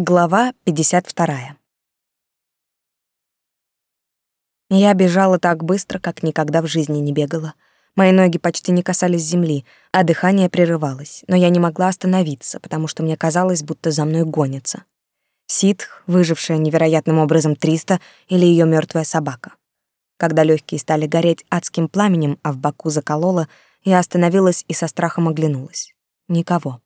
Глава 52. Я бежала так быстро, как никогда в жизни не бегала. Мои ноги почти не касались земли, а дыхание прерывалось, но я не могла остановиться, потому что мне казалось, будто за мной гонятся. Ситх, выжившая невероятным образом Триста или ее мертвая собака. Когда легкие стали гореть адским пламенем, а в боку заколола, я остановилась и со страхом оглянулась. Никого.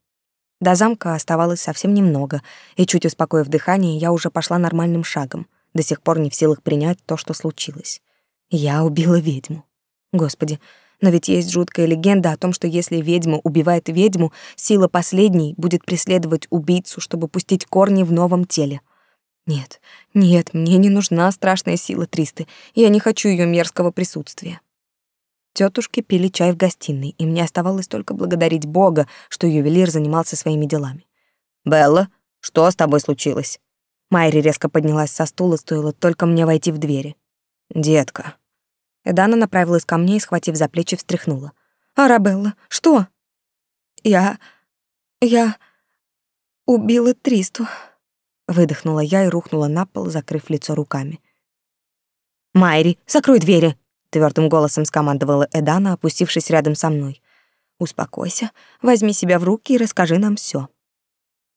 До замка оставалось совсем немного, и чуть успокоив дыхание, я уже пошла нормальным шагом, до сих пор не в силах принять то, что случилось. Я убила ведьму. Господи, но ведь есть жуткая легенда о том, что если ведьма убивает ведьму, сила последней будет преследовать убийцу, чтобы пустить корни в новом теле. Нет, нет, мне не нужна страшная сила Тристы. Я не хочу ее мерзкого присутствия. Тетушки пили чай в гостиной, и мне оставалось только благодарить Бога, что ювелир занимался своими делами. «Белла, что с тобой случилось?» Майри резко поднялась со стула, стоило только мне войти в двери. «Детка». Эдана направилась ко мне и, схватив за плечи, встряхнула. «Арабелла, что?» «Я... я... убила Тристу», — выдохнула я и рухнула на пол, закрыв лицо руками. «Майри, закрой двери!» Твердым голосом скомандовала Эдана, опустившись рядом со мной. Успокойся, возьми себя в руки и расскажи нам все.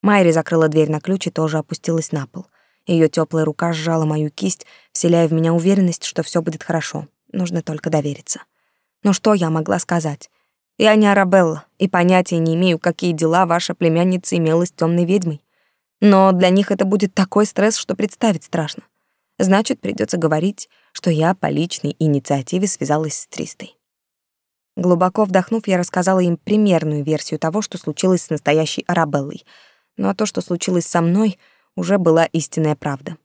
Майри закрыла дверь на ключ и тоже опустилась на пол. Ее теплая рука сжала мою кисть, вселяя в меня уверенность, что все будет хорошо. Нужно только довериться. Но что я могла сказать? Я не Арабелла и понятия не имею, какие дела ваша племянница имела с темной ведьмой. Но для них это будет такой стресс, что представить страшно. Значит, придется говорить, что я по личной инициативе связалась с Тристой. Глубоко вдохнув, я рассказала им примерную версию того, что случилось с настоящей Арабеллой. Но то, что случилось со мной, уже была истинная правда.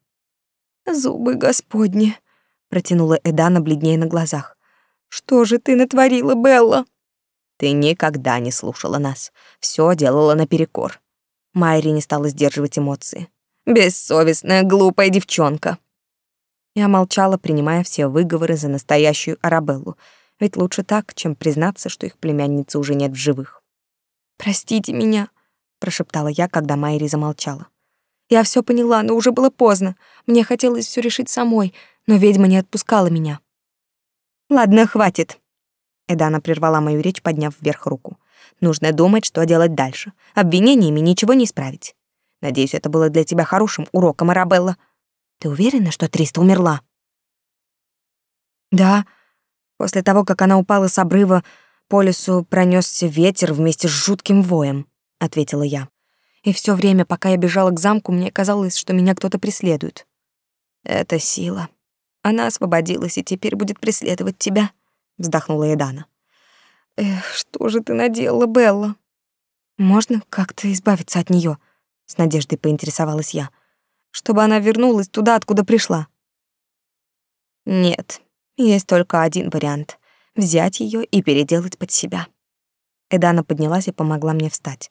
«Зубы Господни!» — протянула Эдана бледнее на глазах. «Что же ты натворила, Белла?» «Ты никогда не слушала нас. Все делала наперекор». Майри не стала сдерживать эмоции. «Бессовестная, глупая девчонка!» Я молчала, принимая все выговоры за настоящую Арабеллу, ведь лучше так, чем признаться, что их племянницы уже нет в живых. «Простите меня», — прошептала я, когда Майри замолчала. «Я все поняла, но уже было поздно. Мне хотелось все решить самой, но ведьма не отпускала меня». «Ладно, хватит». Эдана прервала мою речь, подняв вверх руку. «Нужно думать, что делать дальше. Обвинениями ничего не исправить. Надеюсь, это было для тебя хорошим уроком, Арабелла. Ты уверена, что Триста умерла? Да. После того, как она упала с обрыва, по лесу пронесся ветер вместе с жутким воем, ответила я. И все время, пока я бежала к замку, мне казалось, что меня кто-то преследует. Это сила. Она освободилась и теперь будет преследовать тебя, вздохнула Эдана. Эх, что же ты наделала, Белла? Можно как-то избавиться от нее? с надеждой поинтересовалась я чтобы она вернулась туда, откуда пришла. Нет, есть только один вариант — взять ее и переделать под себя. Эдана поднялась и помогла мне встать.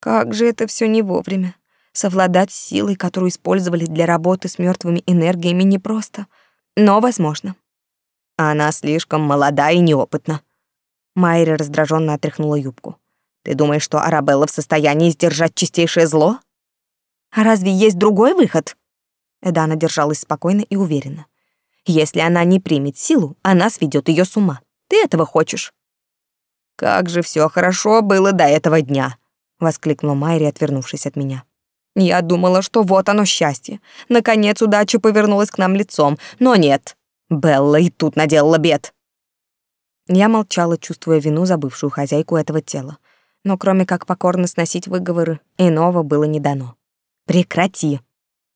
Как же это все не вовремя. Совладать силой, которую использовали для работы с мертвыми энергиями, непросто, но возможно. Она слишком молода и неопытна. Майра раздраженно отряхнула юбку. Ты думаешь, что Арабелла в состоянии сдержать чистейшее зло? А разве есть другой выход? Эдана держалась спокойно и уверенно. Если она не примет силу, она сведет ее с ума. Ты этого хочешь? Как же все хорошо было до этого дня, воскликнула Майри, отвернувшись от меня. Я думала, что вот оно счастье. Наконец удача повернулась к нам лицом, но нет. Белла и тут наделала бед. Я молчала, чувствуя вину за бывшую хозяйку этого тела. Но кроме как покорно сносить выговоры, иного было не дано. Прекрати.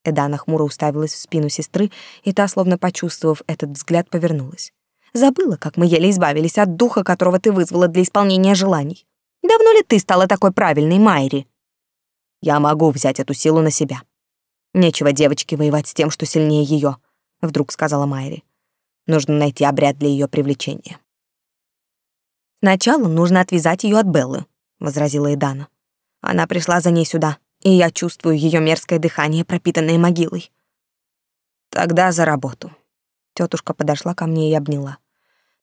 Эдана хмуро уставилась в спину сестры, и та, словно почувствовав этот взгляд, повернулась. Забыла, как мы еле избавились от духа, которого ты вызвала для исполнения желаний. Давно ли ты стала такой правильной, Майри? Я могу взять эту силу на себя. Нечего девочке воевать с тем, что сильнее ее, вдруг сказала Майри. Нужно найти обряд для ее привлечения. Сначала нужно отвязать ее от Беллы, возразила Эдана. Она пришла за ней сюда, и я чувствую ее мерзкое дыхание, пропитанное могилой. Тогда за работу. Тетушка подошла ко мне и обняла.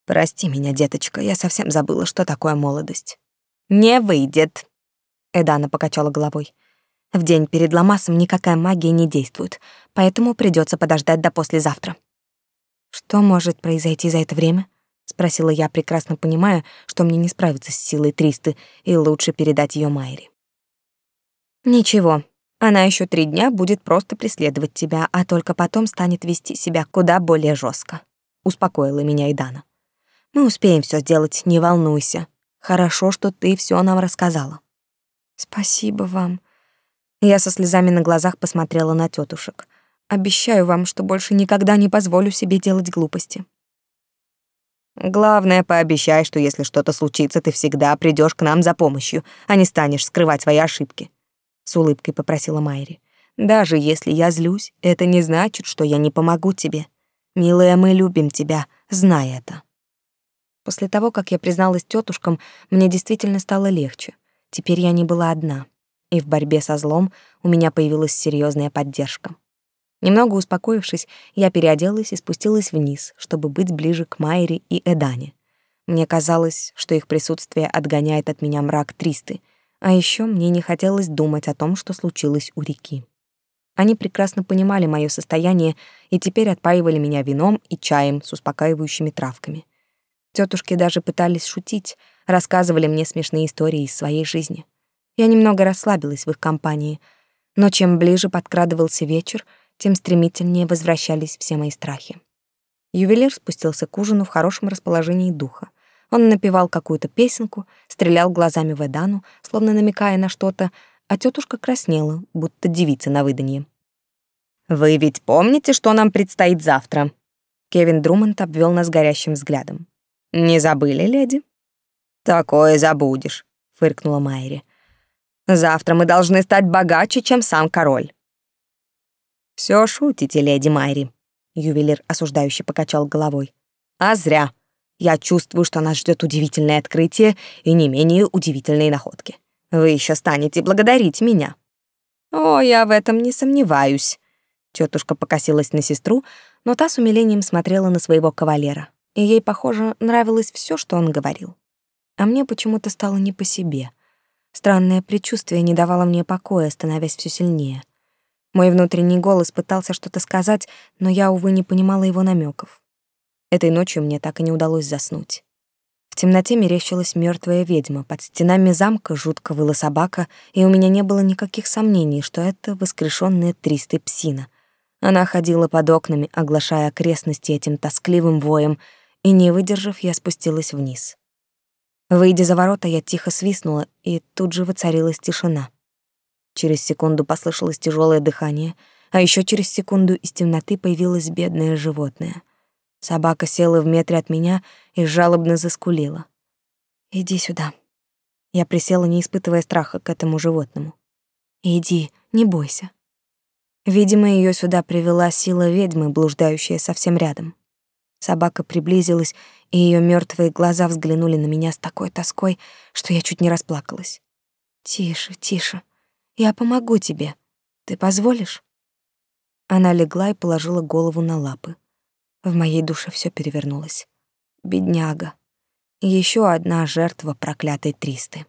Прости меня, деточка, я совсем забыла, что такое молодость. Не выйдет. Эдана покачала головой. В день перед Ламасом никакая магия не действует, поэтому придется подождать до послезавтра. Что может произойти за это время? спросила я, прекрасно понимая, что мне не справиться с силой Тристы, и лучше передать ее Майре. Ничего. Она еще три дня будет просто преследовать тебя, а только потом станет вести себя куда более жестко. Успокоила меня Идана. Мы успеем все сделать, не волнуйся. Хорошо, что ты все нам рассказала. Спасибо вам. Я со слезами на глазах посмотрела на тетушек. Обещаю вам, что больше никогда не позволю себе делать глупости. Главное, пообещай, что если что-то случится, ты всегда придешь к нам за помощью, а не станешь скрывать свои ошибки, с улыбкой попросила Майри. Даже если я злюсь, это не значит, что я не помогу тебе. Милая, мы любим тебя, знай это. После того, как я призналась тетушкам, мне действительно стало легче. Теперь я не была одна, и в борьбе со злом у меня появилась серьезная поддержка. Немного успокоившись, я переоделась и спустилась вниз, чтобы быть ближе к Майре и Эдане. Мне казалось, что их присутствие отгоняет от меня мрак Тристы, а еще мне не хотелось думать о том, что случилось у реки. Они прекрасно понимали мое состояние и теперь отпаивали меня вином и чаем с успокаивающими травками. Тетушки даже пытались шутить, рассказывали мне смешные истории из своей жизни. Я немного расслабилась в их компании, но чем ближе подкрадывался вечер, тем стремительнее возвращались все мои страхи. Ювелир спустился к ужину в хорошем расположении духа. Он напевал какую-то песенку, стрелял глазами в Эдану, словно намекая на что-то, а тетушка краснела, будто девица на выданье. «Вы ведь помните, что нам предстоит завтра?» Кевин Друмонд обвел нас горящим взглядом. «Не забыли, леди?» «Такое забудешь», — фыркнула Майри. «Завтра мы должны стать богаче, чем сам король». Все шутите, леди Майри. Ювелир осуждающе покачал головой. А зря. Я чувствую, что нас ждет удивительное открытие и не менее удивительные находки. Вы еще станете благодарить меня. О, я в этом не сомневаюсь. Тетушка покосилась на сестру, но та с умилением смотрела на своего кавалера, и ей, похоже, нравилось все, что он говорил. А мне почему-то стало не по себе. Странное предчувствие не давало мне покоя, становясь все сильнее. Мой внутренний голос пытался что-то сказать, но я, увы, не понимала его намеков. Этой ночью мне так и не удалось заснуть. В темноте мерещилась мертвая ведьма, под стенами замка жутко выла собака, и у меня не было никаких сомнений, что это воскрешенная тристой псина. Она ходила под окнами, оглашая окрестности этим тоскливым воем, и, не выдержав, я спустилась вниз. Выйдя за ворота, я тихо свистнула, и тут же воцарилась тишина. Через секунду послышалось тяжелое дыхание, а еще через секунду из темноты появилось бедное животное. Собака села в метре от меня и жалобно заскулила. «Иди сюда». Я присела, не испытывая страха к этому животному. «Иди, не бойся». Видимо, ее сюда привела сила ведьмы, блуждающая совсем рядом. Собака приблизилась, и ее мертвые глаза взглянули на меня с такой тоской, что я чуть не расплакалась. «Тише, тише», я помогу тебе. Ты позволишь?» Она легла и положила голову на лапы. В моей душе все перевернулось. Бедняга. Еще одна жертва проклятой Тристы.